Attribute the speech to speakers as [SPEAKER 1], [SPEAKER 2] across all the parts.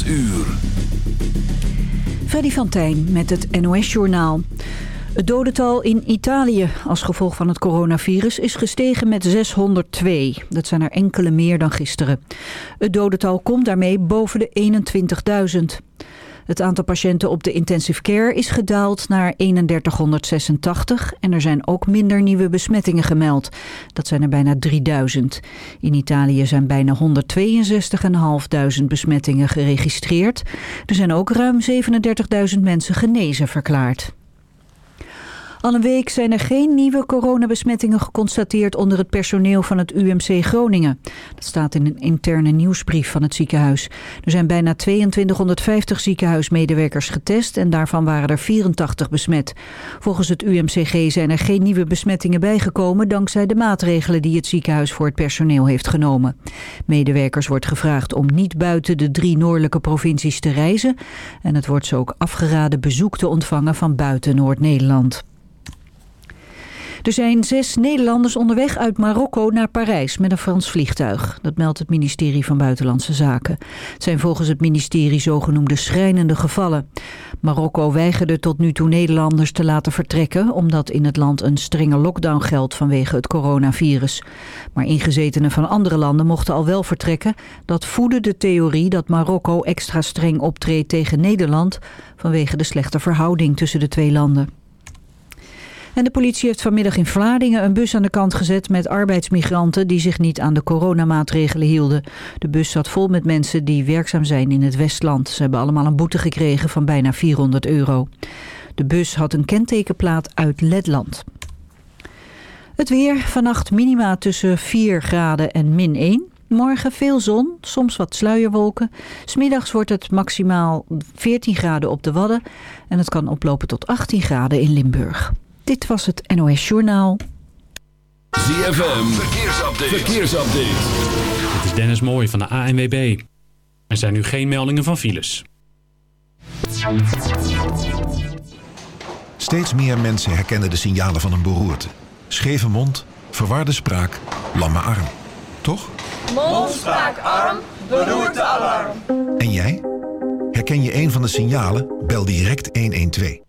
[SPEAKER 1] 8 uur.
[SPEAKER 2] Freddy van Tijn met het NOS-journaal. Het dodental in Italië als gevolg van het coronavirus is gestegen met 602. Dat zijn er enkele meer dan gisteren. Het dodental komt daarmee boven de 21.000. Het aantal patiënten op de intensive care is gedaald naar 3186 en er zijn ook minder nieuwe besmettingen gemeld. Dat zijn er bijna 3000. In Italië zijn bijna 162.500 besmettingen geregistreerd. Er zijn ook ruim 37.000 mensen genezen verklaard. Al een week zijn er geen nieuwe coronabesmettingen geconstateerd onder het personeel van het UMC Groningen. Dat staat in een interne nieuwsbrief van het ziekenhuis. Er zijn bijna 2250 ziekenhuismedewerkers getest en daarvan waren er 84 besmet. Volgens het UMCG zijn er geen nieuwe besmettingen bijgekomen dankzij de maatregelen die het ziekenhuis voor het personeel heeft genomen. Medewerkers wordt gevraagd om niet buiten de drie noordelijke provincies te reizen en het wordt ze ook afgeraden bezoek te ontvangen van buiten Noord-Nederland. Er zijn zes Nederlanders onderweg uit Marokko naar Parijs met een Frans vliegtuig. Dat meldt het ministerie van Buitenlandse Zaken. Het zijn volgens het ministerie zogenoemde schrijnende gevallen. Marokko weigerde tot nu toe Nederlanders te laten vertrekken... omdat in het land een strenge lockdown geldt vanwege het coronavirus. Maar ingezetenen van andere landen mochten al wel vertrekken. Dat voedde de theorie dat Marokko extra streng optreedt tegen Nederland... vanwege de slechte verhouding tussen de twee landen. En de politie heeft vanmiddag in Vlaardingen een bus aan de kant gezet met arbeidsmigranten die zich niet aan de coronamaatregelen hielden. De bus zat vol met mensen die werkzaam zijn in het Westland. Ze hebben allemaal een boete gekregen van bijna 400 euro. De bus had een kentekenplaat uit Letland. Het weer, vannacht minima tussen 4 graden en min 1. Morgen veel zon, soms wat sluierwolken. Smiddags wordt het maximaal 14 graden op de Wadden. En het kan oplopen tot 18 graden in Limburg. Dit was het NOS Journaal.
[SPEAKER 1] ZFM, verkeersupdate. verkeersupdate.
[SPEAKER 3] Het is Dennis Mooij van de ANWB. Er zijn nu geen meldingen van files.
[SPEAKER 4] Steeds meer mensen herkennen de signalen van een beroerte. Scheve mond, verwarde spraak, lamme arm. Toch?
[SPEAKER 5] Mond, spraak, arm, beroerte, alarm.
[SPEAKER 4] En jij? Herken je een van de signalen? Bel direct 112.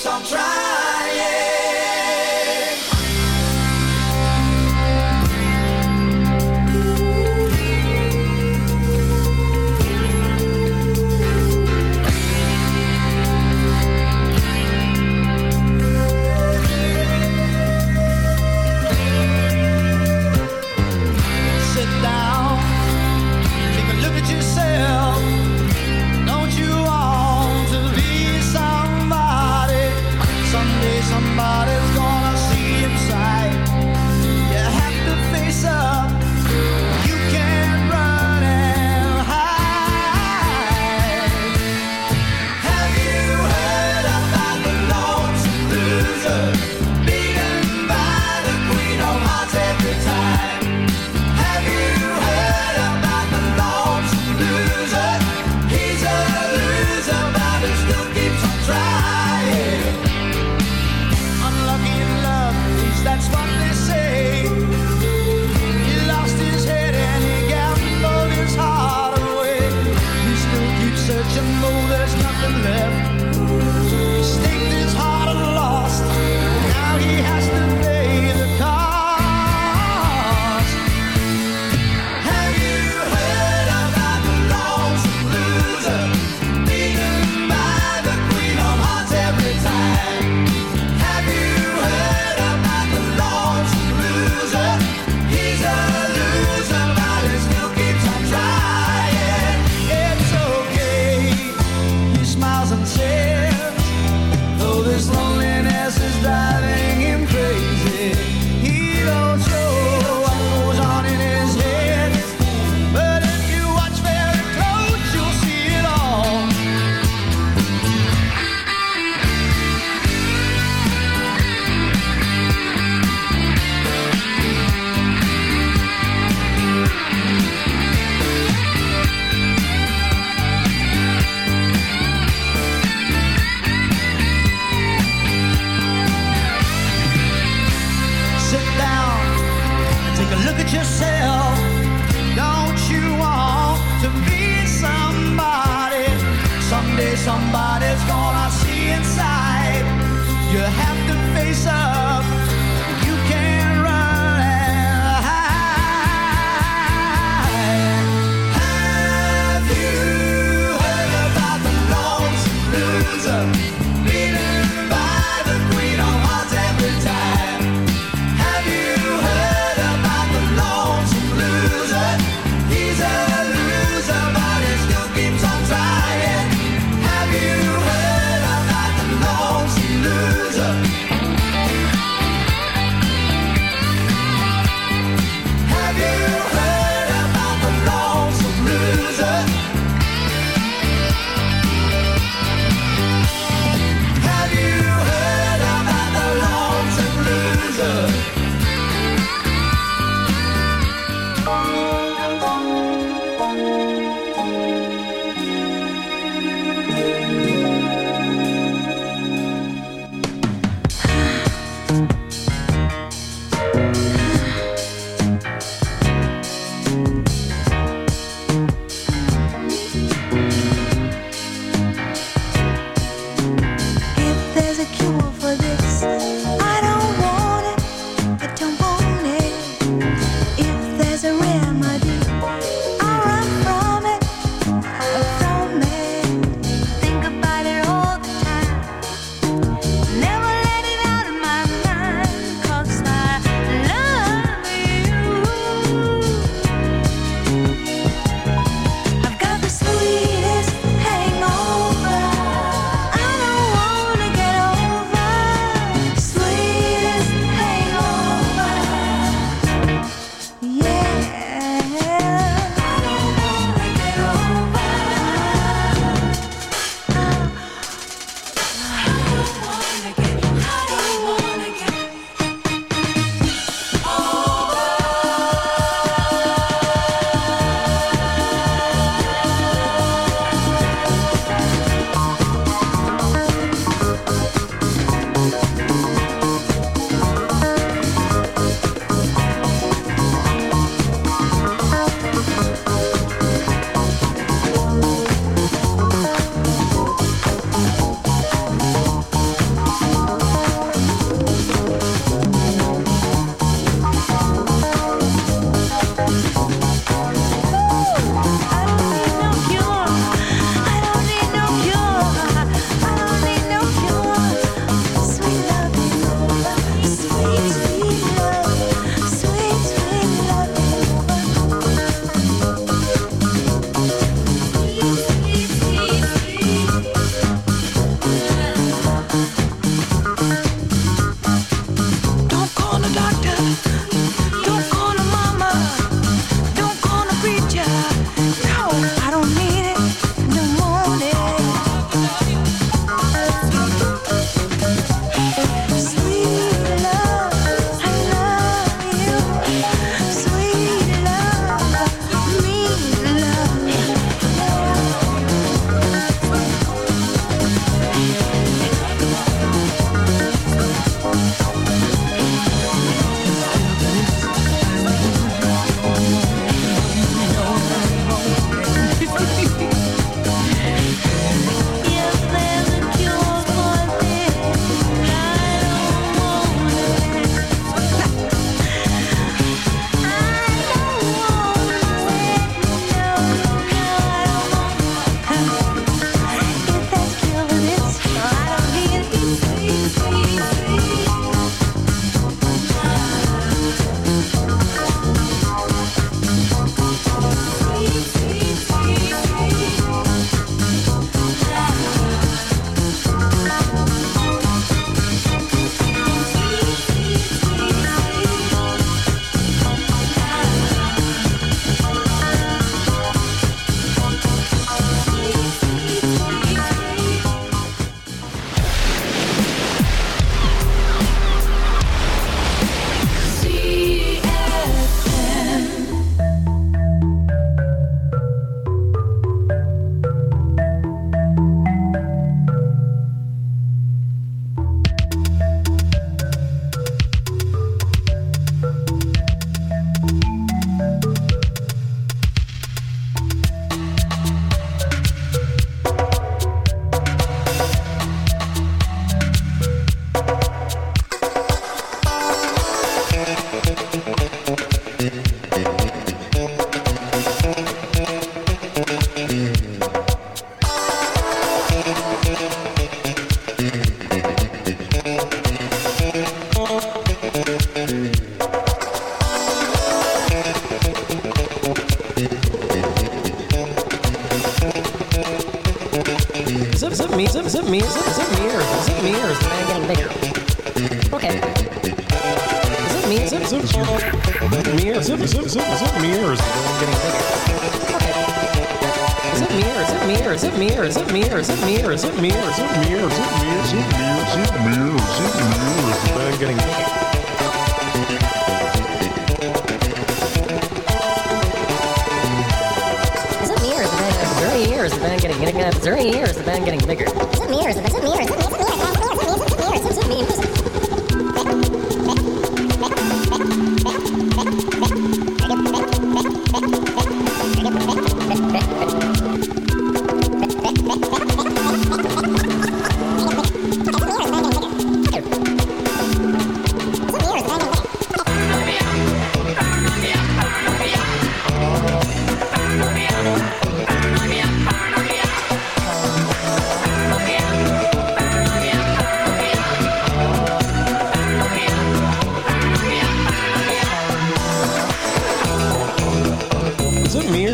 [SPEAKER 5] Keeps on trying.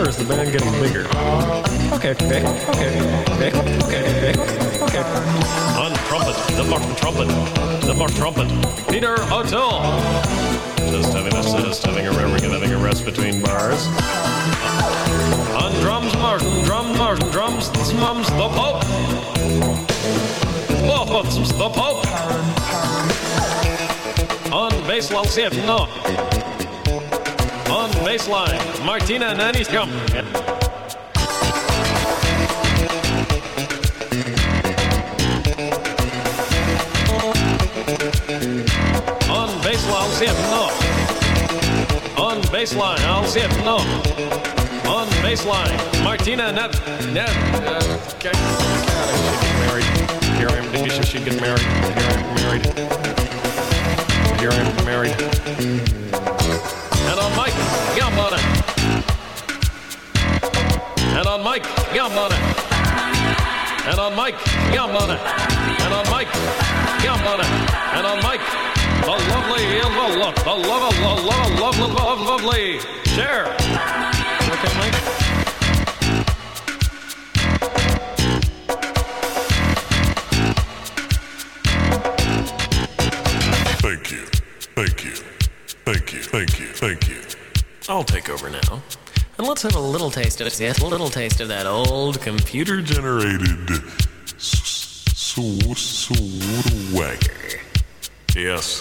[SPEAKER 6] Or is the band getting bigger? Okay, okay, okay, okay, okay, okay, okay.
[SPEAKER 7] On trumpet, the Martin trumpet, the Martin trumpet, Peter O'Toole. Just having a just having a having a rest between bars. On drums, Martin, drum, Martin, drums, mums, the Pope. Oh, it's the Pope. On bass, I'll see it, no. Baseline, Martina Nanny's come. On baseline, I'll see it, no. On baseline, I'll see it, no. On baseline, Martina. Net. Uh, okay. Married. Here I am. Did you married? Here I am married. Here I am married. On Mike, it. And on Mike, it. And on Mike, it. And on Mike, it. And on Mike, the lovely, the love, the love, the love, love, love, love, lovely. Share. Okay, Mike.
[SPEAKER 6] Over now. And let's have a little taste of it. Yes, a little taste of that old computer
[SPEAKER 8] Generated s- swagger. Yes.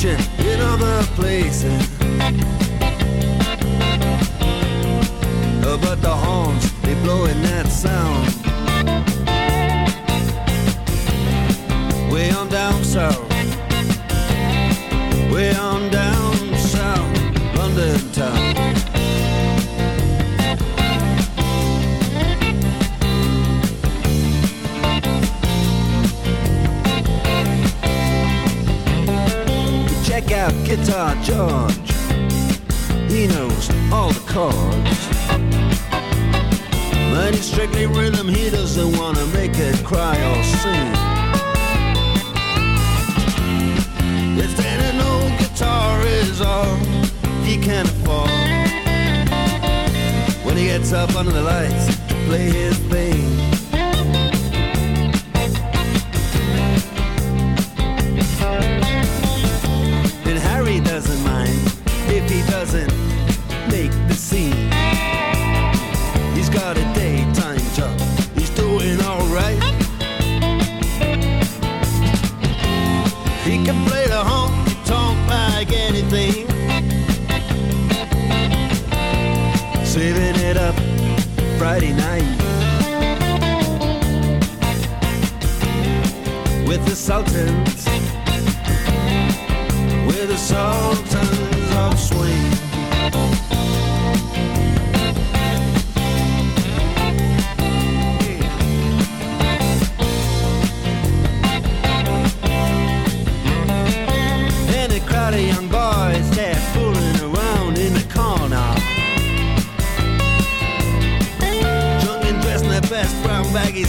[SPEAKER 9] Competition in other places.